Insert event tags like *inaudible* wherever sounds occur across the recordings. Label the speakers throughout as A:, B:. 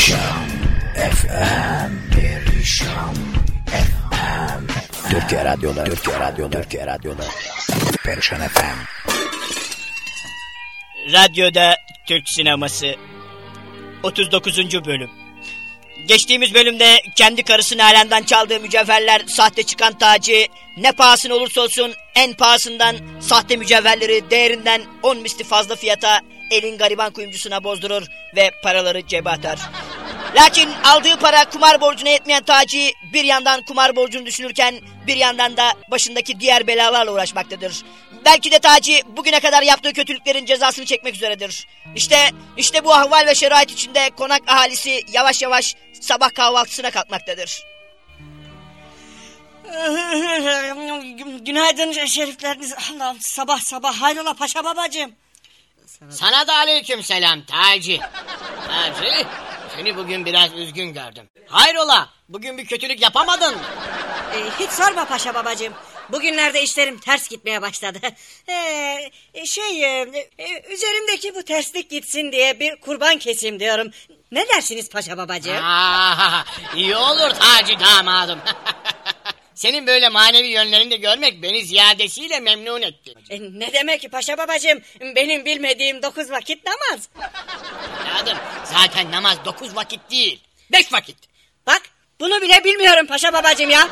A: Perişan FM Perişan FM Türkiye Radyo'da Türkiye Radyo'da Türkiye Radyo'da Perişan FM
B: Radyoda Türk Sineması 39. Bölüm Geçtiğimiz bölümde kendi karısını alemden çaldığı mücevherler sahte çıkan Taci ne pahasına olursa olsun en pahasından sahte mücevherleri değerinden 10 misli fazla fiyata elin gariban kuyumcusuna bozdurur ve paraları cebe atar. Lakin aldığı para kumar borcuna yetmeyen Taci bir yandan kumar borcunu düşünürken bir yandan da başındaki diğer belalarla uğraşmaktadır. Belki de Taci bugüne kadar yaptığı kötülüklerin cezasını çekmek üzeredir. İşte, işte bu ahval ve şerait içinde konak ahalisi yavaş yavaş sabah kahvaltısına kalkmaktadır. *laughs*
C: Günaydın şerifleriniz. Allah'ım sabah sabah hayrola paşa babacığım.
D: Sana da aleyküm selam Taci. Taci, seni bugün biraz üzgün gördüm. Hayrola, bugün bir kötülük yapamadın?
C: Ee, hiç sorma paşa babacığım. Bugünlerde işlerim ters gitmeye başladı. Ee, şey e, e, üzerimdeki bu terslik gitsin diye bir kurban keseyim diyorum. Ne dersiniz paşa babacığım?
D: Aa, iyi olur Taci damadım. *laughs* Senin böyle manevi yönlerini de görmek beni ziyadesiyle memnun etti.
C: E, ne demek ki paşa babacığım? Benim bilmediğim dokuz vakit namaz.
D: Evladım, zaten namaz dokuz vakit değil, beş vakit.
C: Bak bunu bile bilmiyorum paşa babacığım ya.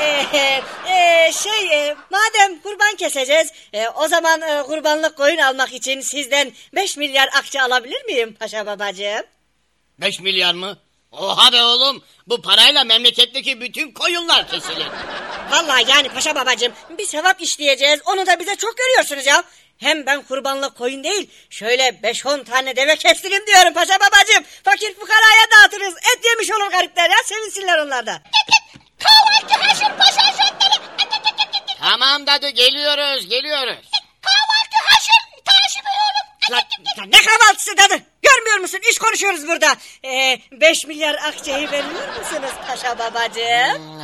C: Ee, e, şey e, madem kurban keseceğiz e, o zaman e, kurbanlık koyun almak için sizden 5 milyar akçe alabilir miyim paşa babacığım?
D: Beş milyar mı? Oha be oğlum, bu parayla memleketteki bütün koyunlar kesilir.
C: Vallahi yani paşa babacığım bir sevap işleyeceğiz onu da bize çok görüyorsunuz ya. Hem ben kurbanlık koyun değil şöyle 5-10 tane deve kestireyim diyorum paşa babacığım. Fakir fukaraya dağıtırız et yemiş olur garipler ya sevinsinler onlar da.
E: Kahvaltı paşa.
D: Tamam dadı, geliyoruz, geliyoruz.
C: Lan, lan ne kahvaltısı dadı? Görmüyor musun? İş konuşuyoruz burada. 5 milyar akçeyi veriyor musunuz paşa babacığım?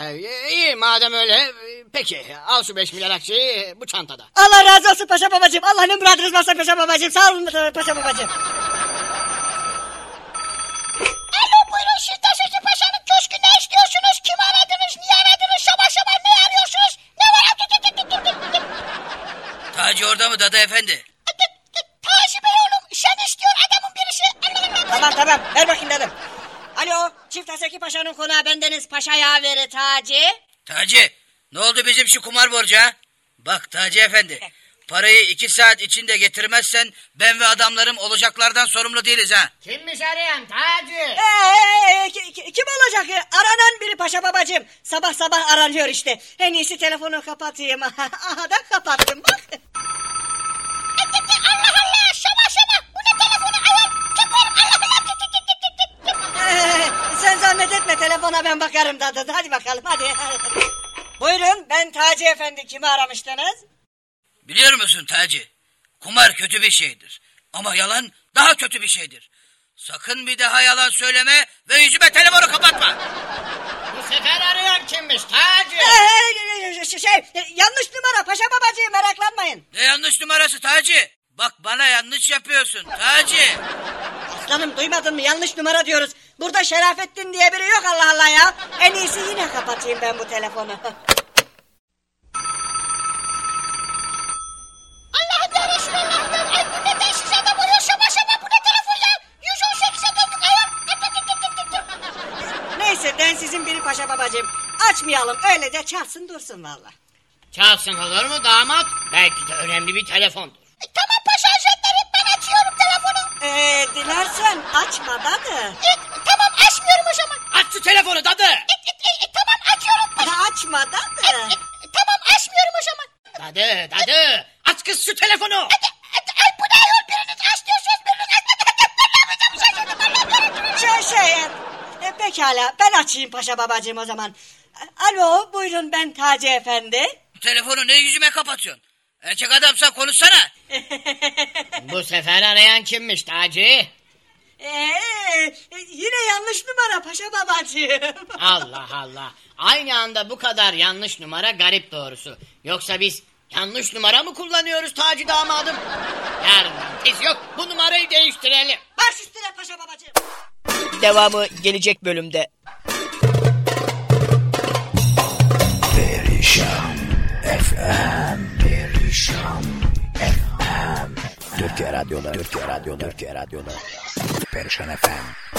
D: Ee, iyi madem öyle, peki al şu beş milyar akçeyi bu çantada.
C: Allah razı olsun paşa babacığım. Allah ne muradınız varsa paşa babacığım. Sağ olun paşa babacığım.
E: Alo buyurun siz Taşacı Paşa'nın köşkü ne istiyorsunuz? Kim aradınız? Niye aradınız? Sabah sabah ne arıyorsunuz? Ne var? Tut, tut, tut.
F: Taci orada mı Dada Efendi?
C: Tamam tamam ver bakayım dedim. Alo çift Haseki Paşa'nın konağı bendeniz Paşa Yaveri Taci.
F: Taci ne oldu bizim şu kumar borcu ha? Bak Taci Efendi parayı iki saat içinde getirmezsen ben ve adamlarım olacaklardan sorumlu değiliz ha.
D: Kimmiş arayan Taci?
C: Ee, ki- ki- kim olacak? Aranan biri paşa babacığım. Sabah sabah aranıyor işte. En iyisi telefonu kapatayım. *laughs* Aha da kapattım bak. Zahmet etme telefona ben bakarım da. da- Hadi bakalım hadi. *laughs* Buyurun ben Taci Efendi kimi aramıştınız?
F: Biliyor musun Taci? Kumar kötü bir şeydir. Ama yalan daha kötü bir şeydir. Sakın bir daha yalan söyleme ve yüzüme telefonu kapatma.
D: Bu sefer arayan kimmiş Taci?
C: Ee, şey, şey, yanlış numara paşa babacığım meraklanmayın.
F: Ne yanlış numarası Taci? Bak bana yanlış yapıyorsun Taci.
C: Aslanım duymadın mı yanlış numara diyoruz. Burada Şerafettin diye biri yok Allah Allah ya. En iyisi yine kapatayım ben bu telefonu. *laughs*
E: Allah'ım ya Resulallah. Ay bu ne bensiz adam oluyor sabah sabah. Bu ne telefon ya? 118'e döndük ayol. Tut, tut, tut, tut, tut, tut.
C: Neyse densizin biri paşa babacığım. Açmayalım öylece çalsın dursun valla.
D: Çalsın olur mu damat? Belki de önemli bir telefondur.
E: E, tamam paşa hazretleri ben açıyorum telefonu.
C: Ee, dilersen açma dadı. E, pekala ben açayım paşa babacığım o zaman. Alo buyurun ben Taci Efendi.
F: Telefonu ne yüzüme kapatıyorsun? Erkek adamsan konuşsana. *laughs*
D: Bu sefer arayan kimmiş Taci?
C: Ee, yine yanlış numara paşa babacığım. *laughs*
D: Allah Allah. Aynı anda bu kadar yanlış numara garip doğrusu. Yoksa biz yanlış numara mı kullanıyoruz Taci damadım? Yarından tez yok bu numarayı değiştirelim.
C: Baş üstüne paşa babacığım.
B: Devamı gelecek bölümde.
A: Perişan FM Perişan FM Türkiye Radyoları Türkiye Radyoları Türkiye Radyoları. Perişan FM